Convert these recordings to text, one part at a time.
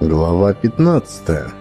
Глава 15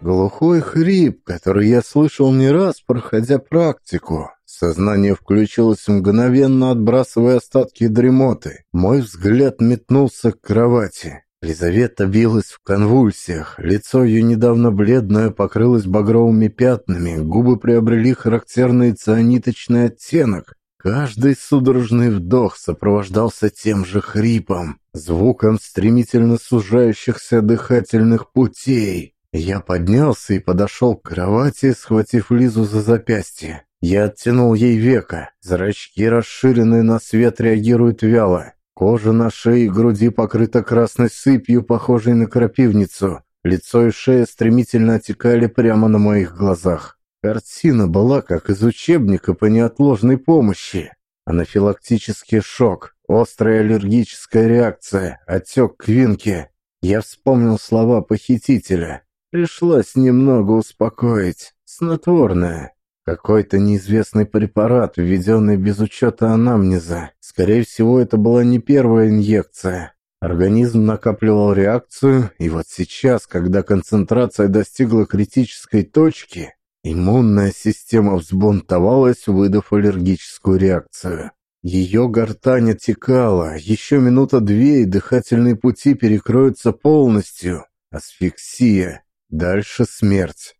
Глухой хрип, который я слышал не раз, проходя практику. Сознание включилось мгновенно, отбрасывая остатки дремоты. Мой взгляд метнулся к кровати. Лизавета билась в конвульсиях, лицо ее недавно бледное покрылось багровыми пятнами, губы приобрели характерный цианиточный оттенок. Каждый судорожный вдох сопровождался тем же хрипом, звуком стремительно сужающихся дыхательных путей. Я поднялся и подошел к кровати, схватив Лизу за запястье. Я оттянул ей века, зрачки расширенные на свет реагируют вяло. Кожа на шее и груди покрыта красной сыпью, похожей на крапивницу. Лицо и шея стремительно отекали прямо на моих глазах. Картина была как из учебника по неотложной помощи. Анафилактический шок, острая аллергическая реакция, отек квинки. Я вспомнил слова похитителя. Пришлось немного успокоить. Снотворное. Какой-то неизвестный препарат, введенный без учета анамнеза. Скорее всего, это была не первая инъекция. Организм накапливал реакцию, и вот сейчас, когда концентрация достигла критической точки, иммунная система взбунтовалась, выдав аллергическую реакцию. Ее гортань отекала, еще минута-две, и дыхательные пути перекроются полностью. Асфиксия. Дальше смерть.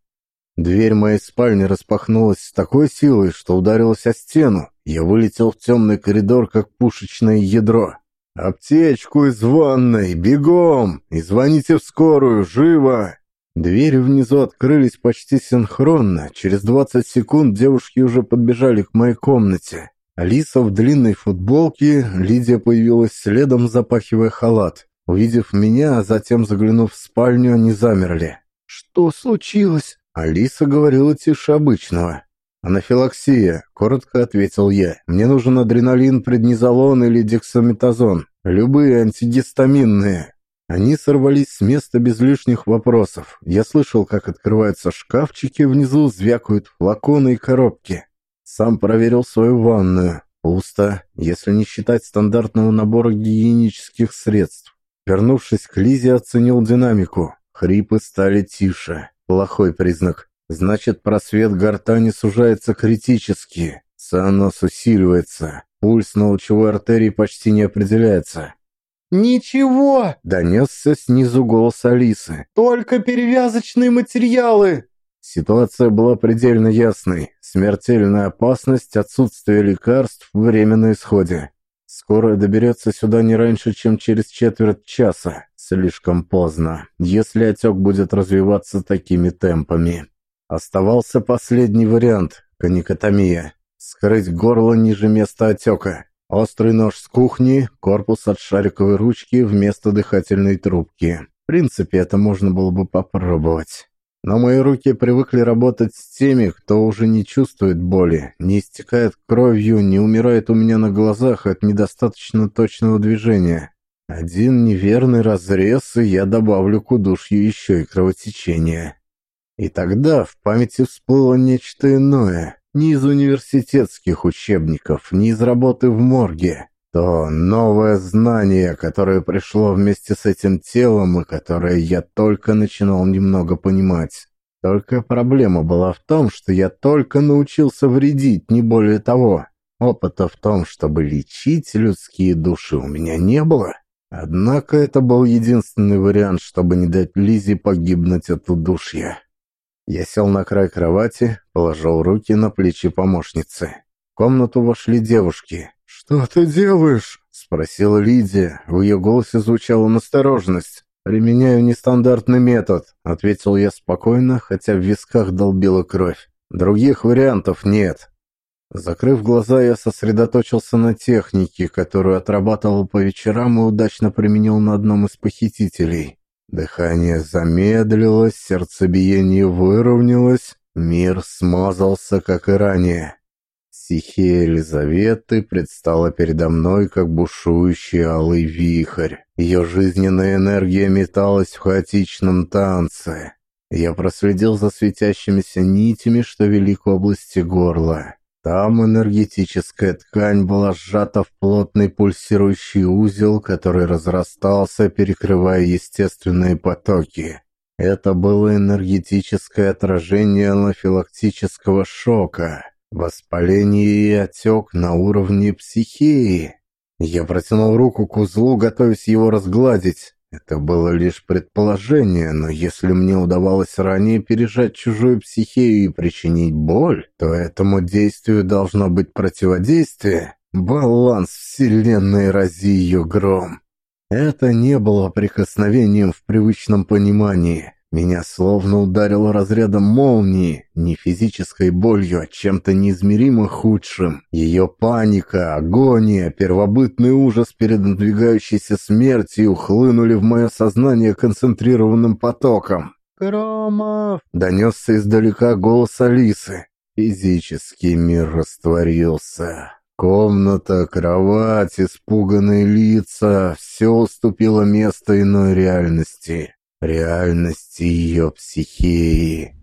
Дверь моей спальни распахнулась с такой силой, что ударилась о стену. Я вылетел в темный коридор, как пушечное ядро. «Аптечку из ванной! Бегом! И звоните в скорую! Живо!» Двери внизу открылись почти синхронно. Через 20 секунд девушки уже подбежали к моей комнате. Алиса в длинной футболке, Лидия появилась следом, запахивая халат. Увидев меня, а затем заглянув в спальню, они замерли. «Что случилось?» Алиса говорила тише обычного. «Анафилаксия», — коротко ответил я. «Мне нужен адреналин, преднизолон или дексаметазон. Любые антигистаминные». Они сорвались с места без лишних вопросов. Я слышал, как открываются шкафчики, внизу звякают флаконы и коробки. Сам проверил свою ванную. Пусто, если не считать стандартного набора гигиенических средств. Вернувшись к Лизе, оценил динамику. Хрипы стали тише. Плохой признак. Значит, просвет гортани сужается критически. Цианоз усиливается. Пульс на лучевой артерии почти не определяется. «Ничего!» – донесся снизу голос Алисы. «Только перевязочные материалы!» Ситуация была предельно ясной. Смертельная опасность, отсутствие лекарств, время на исходе. Скорая доберется сюда не раньше, чем через четверть часа. Слишком поздно, если отек будет развиваться такими темпами. Оставался последний вариант – каникотомия. Скрыть горло ниже места отека. Острый нож с кухни, корпус от шариковой ручки вместо дыхательной трубки. В принципе, это можно было бы попробовать. Но мои руки привыкли работать с теми, кто уже не чувствует боли, не истекает кровью, не умирает у меня на глазах от недостаточно точного движения. Один неверный разрез, и я добавлю к удушью еще и кровотечение. И тогда в памяти всплыло нечто иное, не из университетских учебников, не из работы в морге. То новое знание, которое пришло вместе с этим телом и которое я только начинал немного понимать. Только проблема была в том, что я только научился вредить, не более того. Опыта в том, чтобы лечить людские души, у меня не было. Однако это был единственный вариант, чтобы не дать Лизе погибнуть от удушья. Я сел на край кровати, положил руки на плечи помощницы. В комнату вошли девушки. «Что ты делаешь?» — спросила Лидия. В ее голосе звучала настороженность. «Применяю нестандартный метод», — ответил я спокойно, хотя в висках долбила кровь. «Других вариантов нет». Закрыв глаза, я сосредоточился на технике, которую отрабатывал по вечерам и удачно применил на одном из похитителей. Дыхание замедлилось, сердцебиение выровнялось, мир смазался, как и ранее. Стихия Елизаветы предстала передо мной, как бушующий алый вихрь. Ее жизненная энергия металась в хаотичном танце. Я проследил за светящимися нитями, что вели к области горла. Там энергетическая ткань была сжата в плотный пульсирующий узел, который разрастался, перекрывая естественные потоки. Это было энергетическое отражение анафилактического шока, воспаление и отек на уровне психии. Я протянул руку к узлу, готовясь его разгладить. Это было лишь предположение, но если мне удавалось ранее пережать чужую психею и причинить боль, то этому действию должно быть противодействие. Баланс вселенной рази ее гром. Это не было прикосновением в привычном понимании. Меня словно ударило разрядом молнии, не физической болью, а чем-то неизмеримо худшим. Ее паника, агония, первобытный ужас перед надвигающейся смертью хлынули в мое сознание концентрированным потоком. «Громов!» — донесся издалека голос Алисы. Физический мир растворился. Комната, кровать, испуганные лица — все уступило место иной реальности реальности ее психии.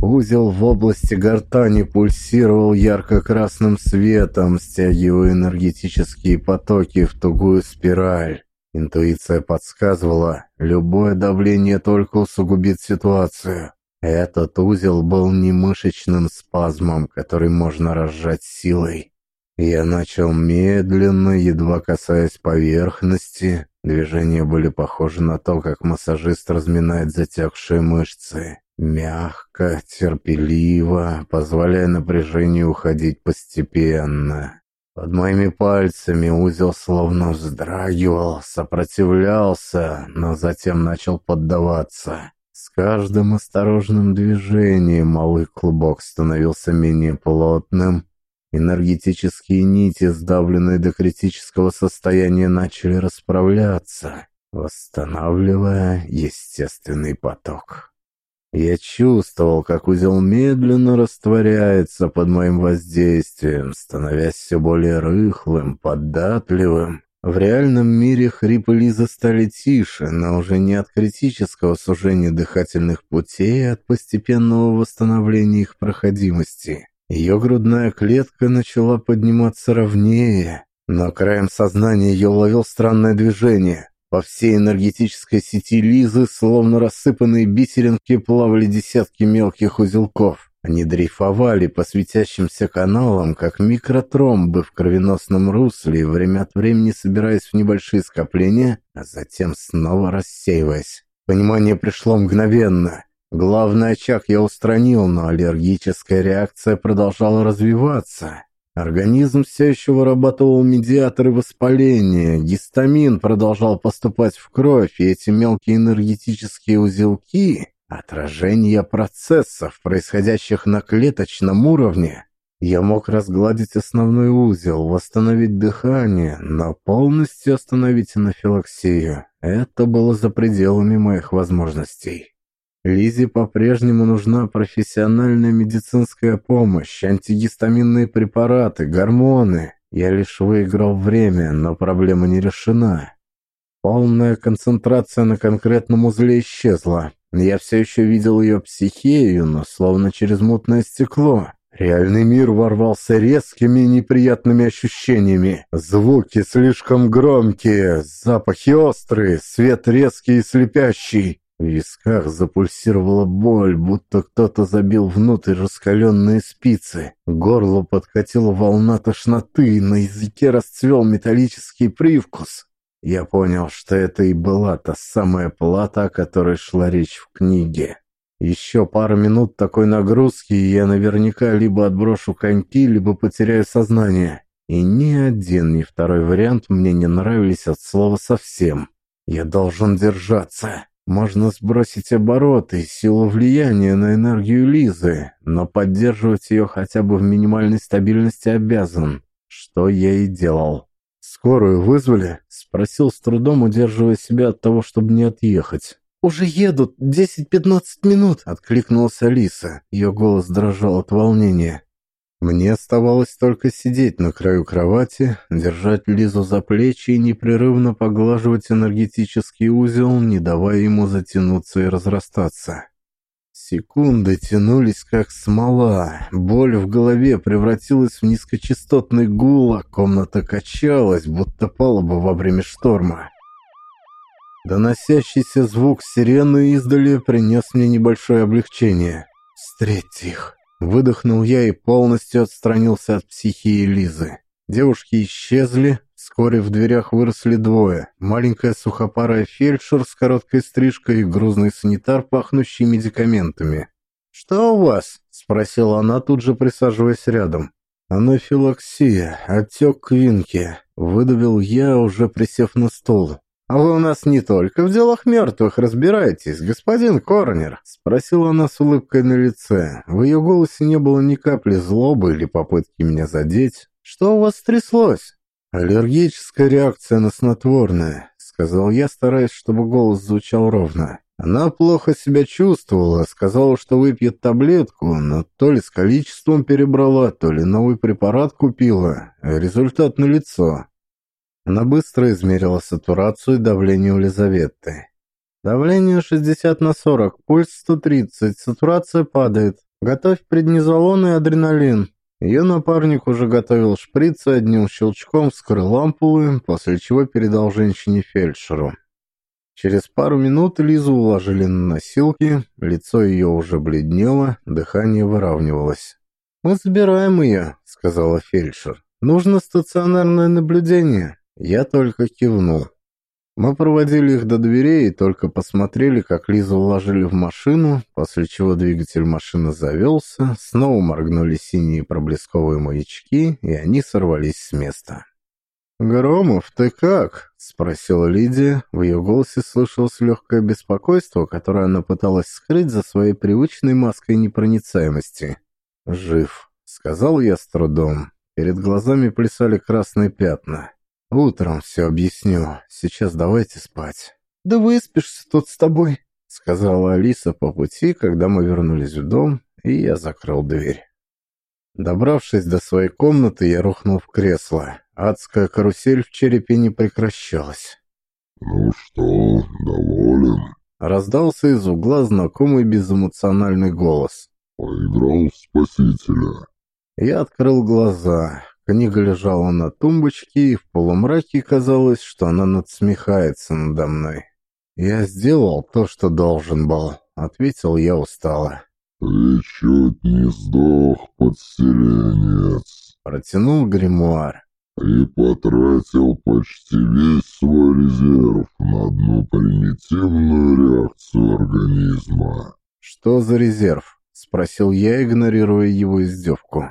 Узел в области гортани пульсировал ярко-красным светом, стягивая энергетические потоки в тугую спираль. Интуиция подсказывала, любое давление только усугубит ситуацию. Этот узел был не мышечным спазмом, который можно разжать силой. Я начал медленно, едва касаясь поверхности, Движения были похожи на то, как массажист разминает затекшие мышцы. Мягко, терпеливо, позволяя напряжению уходить постепенно. Под моими пальцами узел словно вздрагивал, сопротивлялся, но затем начал поддаваться. С каждым осторожным движением малый клубок становился менее плотным, Энергетические нити, сдавленные до критического состояния, начали расправляться, восстанавливая естественный поток. Я чувствовал, как узел медленно растворяется под моим воздействием, становясь все более рыхлым, податливым. В реальном мире хрипы Лизы стали тише, но уже не от критического сужения дыхательных путей, а от постепенного восстановления их проходимости. Ее грудная клетка начала подниматься ровнее, но краем сознания ее уловил странное движение. По всей энергетической сети Лизы, словно рассыпанные бисеринки, плавали десятки мелких узелков. Они дрейфовали по светящимся каналам, как микротромбы в кровеносном русле, время от времени собираясь в небольшие скопления, а затем снова рассеиваясь. Понимание пришло мгновенно. Главный очаг я устранил, но аллергическая реакция продолжала развиваться. Организм все еще вырабатывал медиаторы воспаления, гистамин продолжал поступать в кровь, и эти мелкие энергетические узелки — отражение процессов, происходящих на клеточном уровне. Я мог разгладить основной узел, восстановить дыхание, но полностью остановить анафилаксию. Это было за пределами моих возможностей. Лизе по-прежнему нужна профессиональная медицинская помощь, антигистаминные препараты, гормоны. Я лишь выиграл время, но проблема не решена. Полная концентрация на конкретном узле исчезла. Я все еще видел ее психею, но словно через мутное стекло. Реальный мир ворвался резкими и неприятными ощущениями. Звуки слишком громкие, запахи острые, свет резкий и слепящий. В висках запульсировала боль, будто кто-то забил внутрь раскаленные спицы. Горло подкатила волна тошноты, на языке расцвел металлический привкус. Я понял, что это и была та самая плата, о которой шла речь в книге. Еще пару минут такой нагрузки, и я наверняка либо отброшу коньки, либо потеряю сознание. И ни один, ни второй вариант мне не нравились от слова совсем. Я должен держаться. Можно сбросить обороты, силу влияния на энергию Лизы, но поддерживать ее хотя бы в минимальной стабильности обязан, что я и делал. «Скорую вызвали?» — спросил с трудом, удерживая себя от того, чтобы не отъехать. «Уже едут, десять-пятнадцать минут!» — откликнулась Алиса. Ее голос дрожал от волнения. Мне оставалось только сидеть на краю кровати, держать Лизу за плечи и непрерывно поглаживать энергетический узел, не давая ему затянуться и разрастаться. Секунды тянулись как смола, боль в голове превратилась в низкочастотный гул, а комната качалась, будто палуба во время шторма. Доносящийся звук сирены издали принес мне небольшое облегчение. «Встреть их!» Выдохнул я и полностью отстранился от психии Лизы. Девушки исчезли, вскоре в дверях выросли двое. Маленькая сухопарая фельдшер с короткой стрижкой и грузный санитар, пахнущий медикаментами. «Что у вас?» — спросила она, тут же присаживаясь рядом. «Анафилаксия, отек квинки», — выдавил я, уже присев на стол. «А вы у нас не только в делах мертвых разбираетесь, господин Корнер?» — спросила она с улыбкой на лице. В ее голосе не было ни капли злобы или попытки меня задеть. «Что у вас стряслось?» «Аллергическая реакция на снотворное», — сказал я, стараясь, чтобы голос звучал ровно. Она плохо себя чувствовала, сказала, что выпьет таблетку, но то ли с количеством перебрала, то ли новый препарат купила. Результат налицо. Она быстро измерила сатурацию и давление у Лизаветты. Давление 60 на 40, пульс 130, сатурация падает. Готовь преднизолон и адреналин. Ее напарник уже готовил шприцы, одним щелчком вскрыл ампулы, после чего передал женщине-фельдшеру. Через пару минут Лизу уложили на носилки, лицо ее уже бледнело, дыхание выравнивалось. «Мы забираем ее», — сказала фельдшер. «Нужно стационарное наблюдение». Я только кивнул. Мы проводили их до дверей и только посмотрели, как Лизу уложили в машину, после чего двигатель машины завелся, снова моргнули синие проблесковые маячки, и они сорвались с места. «Громов, ты как?» — спросила Лидия. В ее голосе слышалось легкое беспокойство, которое она пыталась скрыть за своей привычной маской непроницаемости. «Жив», — сказал я с трудом. Перед глазами плясали красные пятна. «Утром все объясню. Сейчас давайте спать». «Да выспишься тут с тобой», — сказала Алиса по пути, когда мы вернулись в дом, и я закрыл дверь. Добравшись до своей комнаты, я рухнул в кресло. Адская карусель в черепе не прекращалась. «Ну что, доволен?» Раздался из угла знакомый безэмоциональный голос. «Поиграл в спасителя». Я открыл глаза. Книга лежала на тумбочке, и в полумраке казалось, что она надсмехается надо мной. «Я сделал то, что должен был», — ответил я устало. «Ты чуть не сдох, подселенец», — протянул гримуар. «И потратил почти весь свой резерв на одну примитивную реакцию организма». «Что за резерв?» — спросил я, игнорируя его издевку.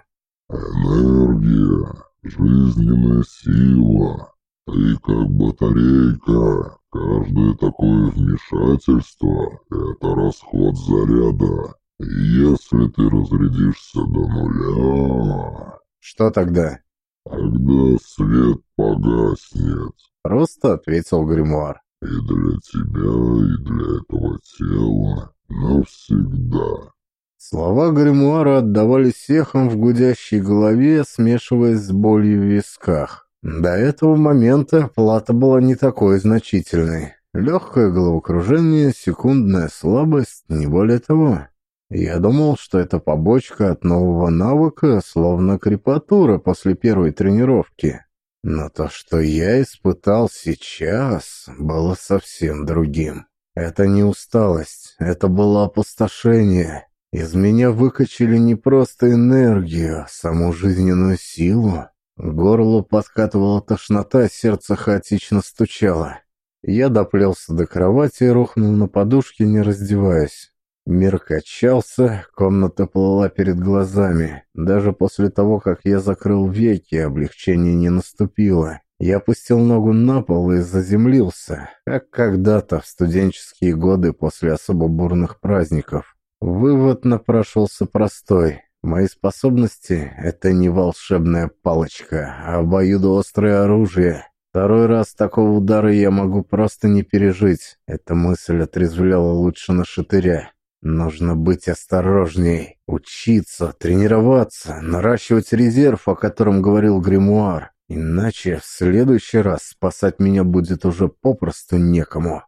Энергия, жизненная сила. Ты как батарейка. Каждое такое вмешательство — это расход заряда. И если ты разрядишься до нуля... Что тогда? Тогда свет погаснет. Просто ответил гримуар. И для тебя, и для этого тела навсегда. Слова гримуара отдавались эхом в гудящей голове, смешиваясь с болью в висках. До этого момента плата была не такой значительной. Легкое головокружение, секундная слабость, не более того. Я думал, что это побочка от нового навыка, словно крепатура после первой тренировки. Но то, что я испытал сейчас, было совсем другим. Это не усталость, это было опустошение. Из меня выкачали не просто энергию, а саму жизненную силу. Горло подкатывала тошнота, сердце хаотично стучало. Я доплелся до кровати и рухнул на подушке, не раздеваясь. Мир качался, комната плыла перед глазами. Даже после того, как я закрыл веки, облегчение не наступило. Я опустил ногу на пол и заземлился, как когда-то в студенческие годы после особо бурных праздников. Вывод напрашивался простой. Мои способности — это не волшебная палочка, а обоюдоострое оружие. Второй раз такого удара я могу просто не пережить. Эта мысль отрезвляла лучше на шатыря. Нужно быть осторожней, учиться, тренироваться, наращивать резерв, о котором говорил гримуар. Иначе в следующий раз спасать меня будет уже попросту некому.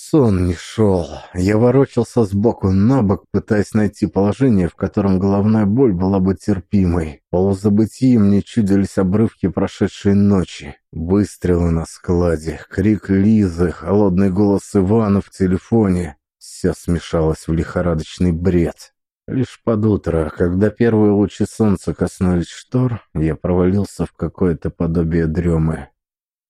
Сон не шел. Я ворочался сбоку на бок, пытаясь найти положение, в котором головная боль была бы терпимой. Полузабытии мне чудились обрывки прошедшей ночи. Выстрелы на складе, крик Лизы, холодный голос Ивана в телефоне. Все смешалось в лихорадочный бред. Лишь под утро, когда первые лучи солнца коснулись штор, я провалился в какое-то подобие дремы.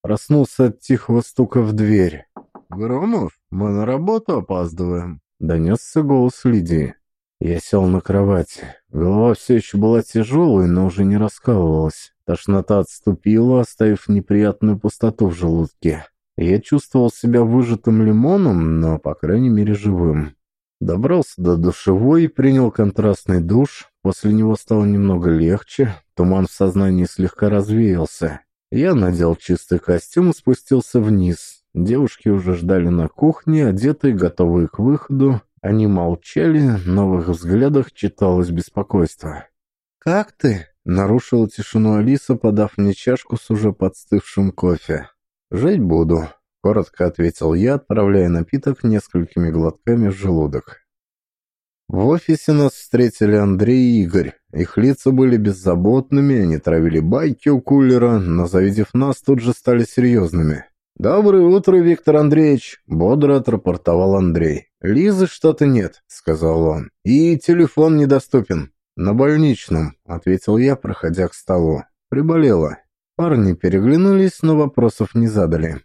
Проснулся от тихого стука в дверь. «Громов, мы на работу опаздываем», — донесся голос Лидии. Я сел на кровати. Голова все еще была тяжелой, но уже не раскалывалась. Тошнота отступила, оставив неприятную пустоту в желудке. Я чувствовал себя выжатым лимоном, но, по крайней мере, живым. Добрался до душевой и принял контрастный душ. После него стало немного легче, туман в сознании слегка развеялся. Я надел чистый костюм и спустился вниз, Девушки уже ждали на кухне, одетые, готовые к выходу. Они молчали, но в их взглядах читалось беспокойство. «Как ты?» — нарушила тишину Алиса, подав мне чашку с уже подстывшим кофе. «Жить буду», — коротко ответил я, отправляя напиток несколькими глотками в желудок. В офисе нас встретили Андрей и Игорь. Их лица были беззаботными, они травили байки у кулера, но, завидев нас, тут же стали серьезными. «Доброе утро, Виктор Андреевич!» — бодро отрапортовал Андрей. «Лизы что-то нет», — сказал он. «И телефон недоступен». «На больничном», — ответил я, проходя к столу. «Приболела». Парни переглянулись, но вопросов не задали.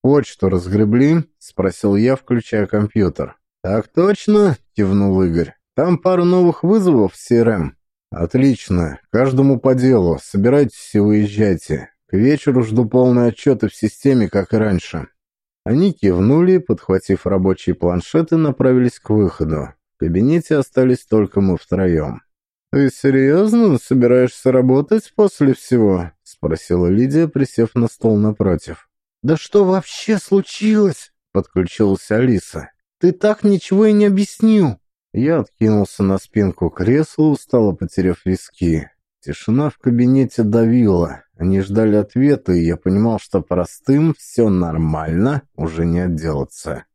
«Почту разгребли?» — спросил я, включая компьютер. «Так точно», — кивнул Игорь. «Там пару новых вызовов в CRM». «Отлично. Каждому по делу. Собирайтесь и выезжайте. К вечеру жду полные отчеты в системе, как и раньше. Они кивнули, подхватив рабочие планшеты, направились к выходу. В кабинете остались только мы втроем. «Ты серьезно собираешься работать после всего?» — спросила Лидия, присев на стол напротив. «Да что вообще случилось?» — подключилась Алиса. «Ты так ничего и не объяснил». Я откинулся на спинку кресла, устало потеряв виски. Тишина в кабинете давила. Они ждали ответа, и я понимал, что простым «все нормально» уже не отделаться.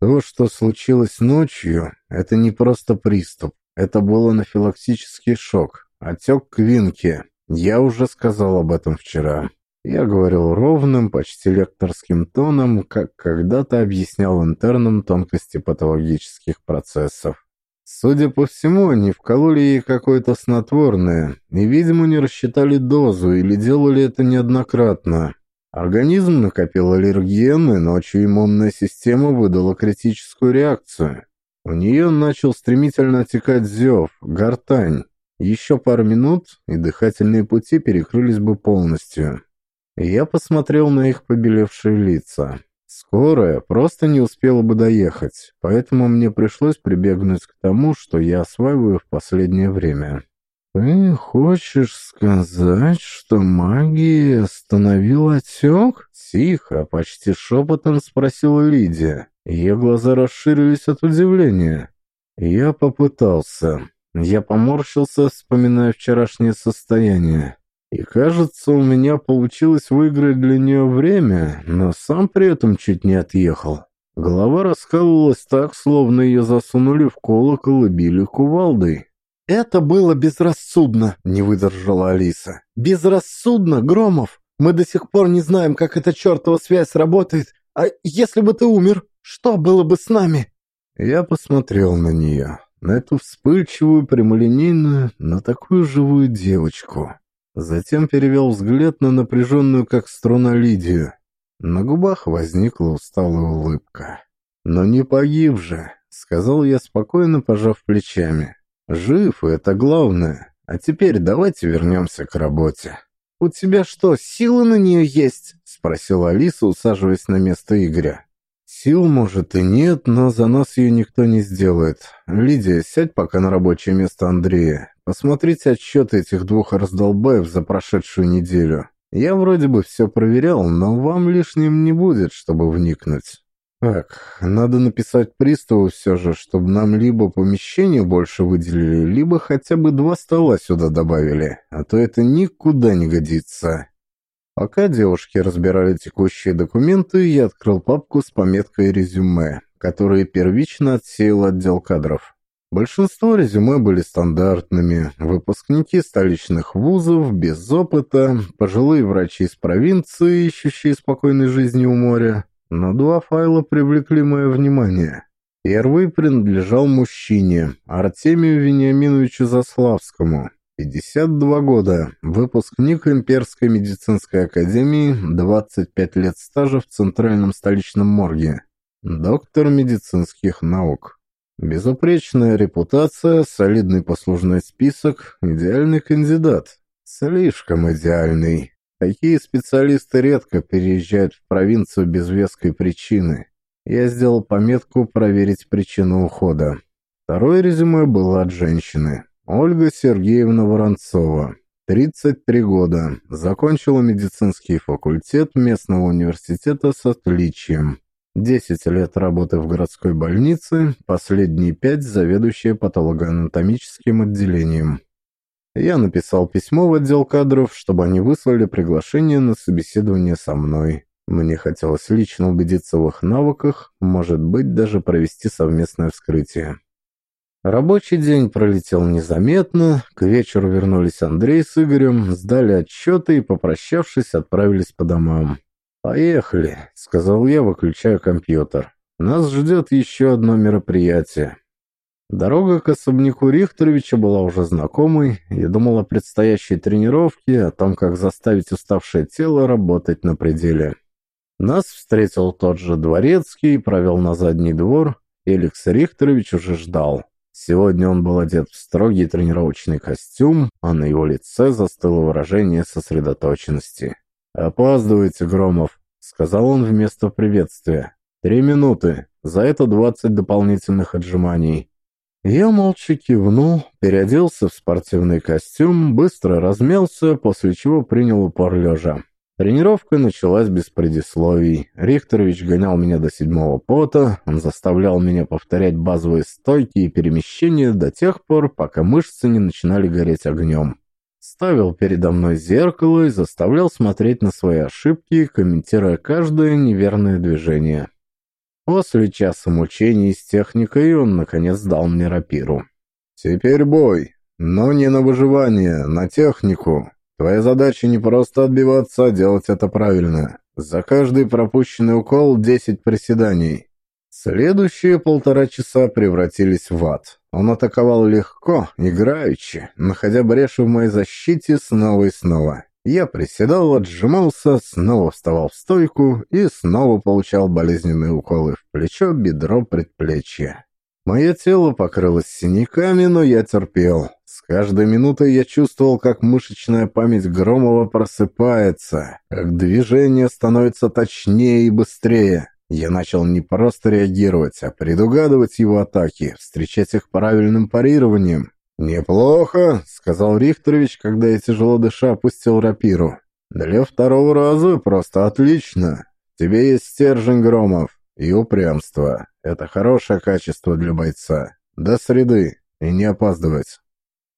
То, что случилось ночью, это не просто приступ. Это был анафилактический шок. Отек квинки. Я уже сказал об этом вчера. Я говорил ровным, почти лекторским тоном, как когда-то объяснял интернам тонкости патологических процессов. Судя по всему, они вкололи ей какое-то снотворное и, видимо, не рассчитали дозу или делали это неоднократно. Организм накопил аллергены, ночью иммунная система выдала критическую реакцию. У нее начал стремительно отекать зев, гортань. Еще пару минут, и дыхательные пути перекрылись бы полностью. Я посмотрел на их побелевшие лица. Скорая просто не успела бы доехать, поэтому мне пришлось прибегнуть к тому, что я осваиваю в последнее время. «Ты хочешь сказать, что магия остановила отек?» Тихо, почти шепотом спросила Лидия. Ее глаза расширились от удивления. Я попытался. Я поморщился, вспоминая вчерашнее состояние. И кажется, у меня получилось выиграть для нее время, но сам при этом чуть не отъехал. Голова раскалывалась так, словно ее засунули в колокол и били кувалдой. «Это было безрассудно», — не выдержала Алиса. «Безрассудно, Громов! Мы до сих пор не знаем, как эта чертова связь работает. А если бы ты умер, что было бы с нами?» Я посмотрел на нее, на эту вспыльчивую, прямолинейную, но такую живую девочку. Затем перевел взгляд на напряженную, как струна, Лидию. На губах возникла усталая улыбка. «Но не погиб же», — сказал я спокойно, пожав плечами. «Жив, и это главное. А теперь давайте вернемся к работе». «У тебя что, силы на нее есть?» — спросила Алиса, усаживаясь на место Игоря. «Сил, может, и нет, но за нас ее никто не сделает. Лидия, сядь пока на рабочее место Андрея. Посмотрите отчеты этих двух раздолбаев за прошедшую неделю. Я вроде бы все проверял, но вам лишним не будет, чтобы вникнуть. Так, надо написать приставу все же, чтобы нам либо помещение больше выделили, либо хотя бы два стола сюда добавили, а то это никуда не годится. Пока девушки разбирали текущие документы, я открыл папку с пометкой «Резюме», которые первично отсеял отдел кадров. Большинство резюме были стандартными. Выпускники столичных вузов, без опыта, пожилые врачи из провинции, ищущие спокойной жизни у моря. Но два файла привлекли мое внимание. Первый принадлежал мужчине, Артемию Вениаминовичу Заславскому. 52 года, выпускник Имперской медицинской академии, 25 лет стажа в Центральном столичном морге. Доктор медицинских наук. Безупречная репутация, солидный послужной список, идеальный кандидат. Слишком идеальный. Такие специалисты редко переезжают в провинцию без веской причины. Я сделал пометку «Проверить причину ухода». Второе резюме было от женщины. Ольга Сергеевна Воронцова. 33 года. Закончила медицинский факультет местного университета с отличием. 10 лет работы в городской больнице, последние 5 заведующая патологоанатомическим отделением. Я написал письмо в отдел кадров, чтобы они выслали приглашение на собеседование со мной. Мне хотелось лично убедиться в их навыках, может быть, даже провести совместное вскрытие. Рабочий день пролетел незаметно, к вечеру вернулись Андрей с Игорем, сдали отчеты и, попрощавшись, отправились по домам. «Поехали», — сказал я, выключая компьютер. «Нас ждет еще одно мероприятие». Дорога к особняку Рихтеровича была уже знакомой. Я думал о предстоящей тренировке, о том, как заставить уставшее тело работать на пределе. Нас встретил тот же дворецкий, провел на задний двор. Эликс Рихтерович уже ждал. Сегодня он был одет в строгий тренировочный костюм, а на его лице застыло выражение сосредоточенности. «Опаздываете, Громов», — сказал он вместо приветствия. «Три минуты. За это двадцать дополнительных отжиманий». Я молча кивнул, переоделся в спортивный костюм, быстро размялся, после чего принял упор лежа. Тренировка началась без предисловий. Рихтерович гонял меня до седьмого пота, он заставлял меня повторять базовые стойки и перемещения до тех пор, пока мышцы не начинали гореть огнем ставил передо мной зеркало и заставлял смотреть на свои ошибки, комментируя каждое неверное движение. После часа мучений с техникой он, наконец, дал мне рапиру. «Теперь бой, но не на выживание, на технику. Твоя задача не просто отбиваться, а делать это правильно. За каждый пропущенный укол десять приседаний. Следующие полтора часа превратились в ад. Он атаковал легко, играючи, находя бреши в моей защите снова и снова. Я приседал, отжимался, снова вставал в стойку и снова получал болезненные уколы в плечо, бедро, предплечье. Мое тело покрылось синяками, но я терпел. С каждой минутой я чувствовал, как мышечная память Громова просыпается, как движение становится точнее и быстрее. Я начал не просто реагировать, а предугадывать его атаки, встречать их правильным парированием. «Неплохо», — сказал Рихтерович, когда я тяжело дыша опустил рапиру. «Для второго раза просто отлично. Тебе есть стержень громов и упрямство. Это хорошее качество для бойца. До среды и не опаздывать».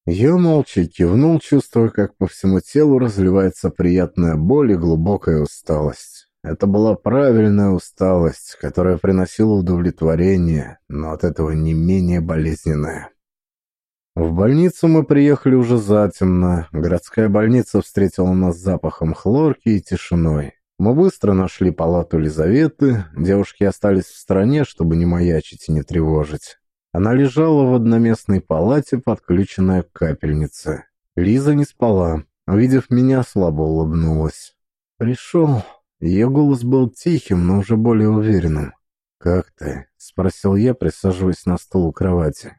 Я молча кивнул, чувствуя, как по всему телу разливается приятная боль и глубокая усталость. Это была правильная усталость, которая приносила удовлетворение, но от этого не менее болезненная. В больницу мы приехали уже затемно. Городская больница встретила нас запахом хлорки и тишиной. Мы быстро нашли палату Лизаветы. Девушки остались в стороне, чтобы не маячить и не тревожить. Она лежала в одноместной палате, подключенная к капельнице. Лиза не спала. Увидев меня, слабо улыбнулась. «Пришел», ее голос был тихим, но уже более уверенным. «Как ты?» — спросил я, присаживаясь на стул у кровати.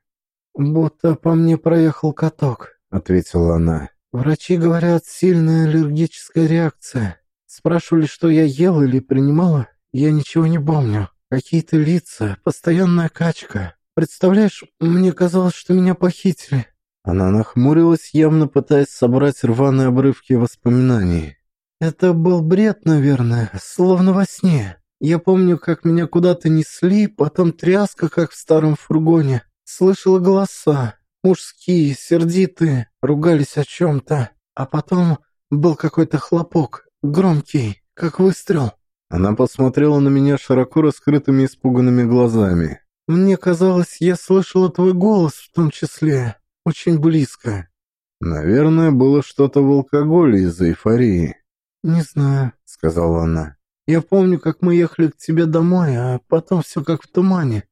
«Будто по мне проехал каток», — ответила она. «Врачи говорят, сильная аллергическая реакция. Спрашивали, что я ела или принимала. Я ничего не помню. Какие-то лица, постоянная качка. Представляешь, мне казалось, что меня похитили». Она нахмурилась, явно пытаясь собрать рваные обрывки воспоминаний. Это был бред, наверное, словно во сне. Я помню, как меня куда-то несли, потом тряска, как в старом фургоне. Слышала голоса, мужские, сердитые, ругались о чем-то. А потом был какой-то хлопок, громкий, как выстрел». Она посмотрела на меня широко раскрытыми испуганными глазами. «Мне казалось, я слышала твой голос в том числе, очень близко». Наверное, было что-то в алкоголе из-за эйфории. «Не знаю», — сказала она. «Я помню, как мы ехали к тебе домой, а потом все как в тумане».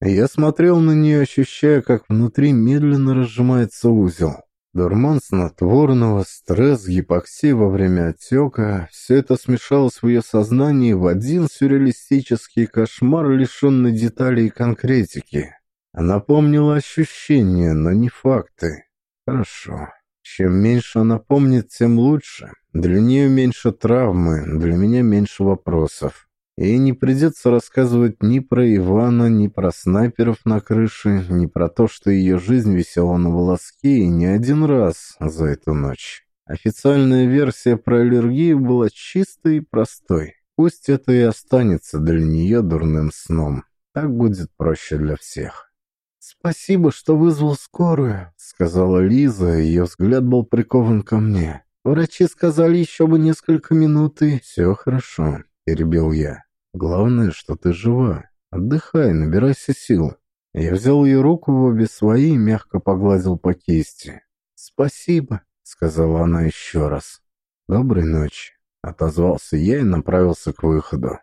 Я смотрел на нее, ощущая, как внутри медленно разжимается узел. Дурман снотворного, стресс, гипоксия во время отека – все это смешалось в ее сознании в один сюрреалистический кошмар, лишенный деталей и конкретики. Она помнила ощущения, но не факты. Хорошо. Чем меньше она помнит, тем лучше. Для нее меньше травмы, для меня меньше вопросов. Ей не придется рассказывать ни про Ивана, ни про снайперов на крыше, ни про то, что ее жизнь висела на волоске и не один раз за эту ночь. Официальная версия про аллергию была чистой и простой. Пусть это и останется для нее дурным сном. Так будет проще для всех. «Спасибо, что вызвал скорую», — сказала Лиза, ее взгляд был прикован ко мне. «Врачи сказали еще бы несколько минут и...» «Все хорошо», — перебил я. «Главное, что ты жива. Отдыхай, набирайся сил». Я взял ее руку в обе свои и мягко погладил по кисти. «Спасибо», — сказала она еще раз. «Доброй ночи», — отозвался я и направился к выходу.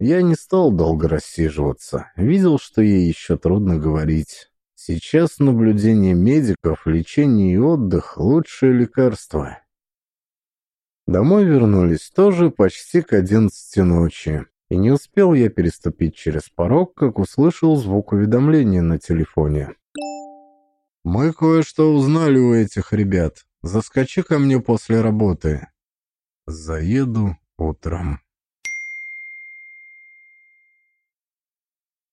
Я не стал долго рассиживаться, видел, что ей еще трудно говорить. Сейчас наблюдение медиков, лечение и отдых – лучшее лекарство. Домой вернулись тоже почти к одиннадцати ночи. И не успел я переступить через порог, как услышал звук уведомления на телефоне. «Мы кое-что узнали у этих ребят. Заскочи ко мне после работы». «Заеду утром».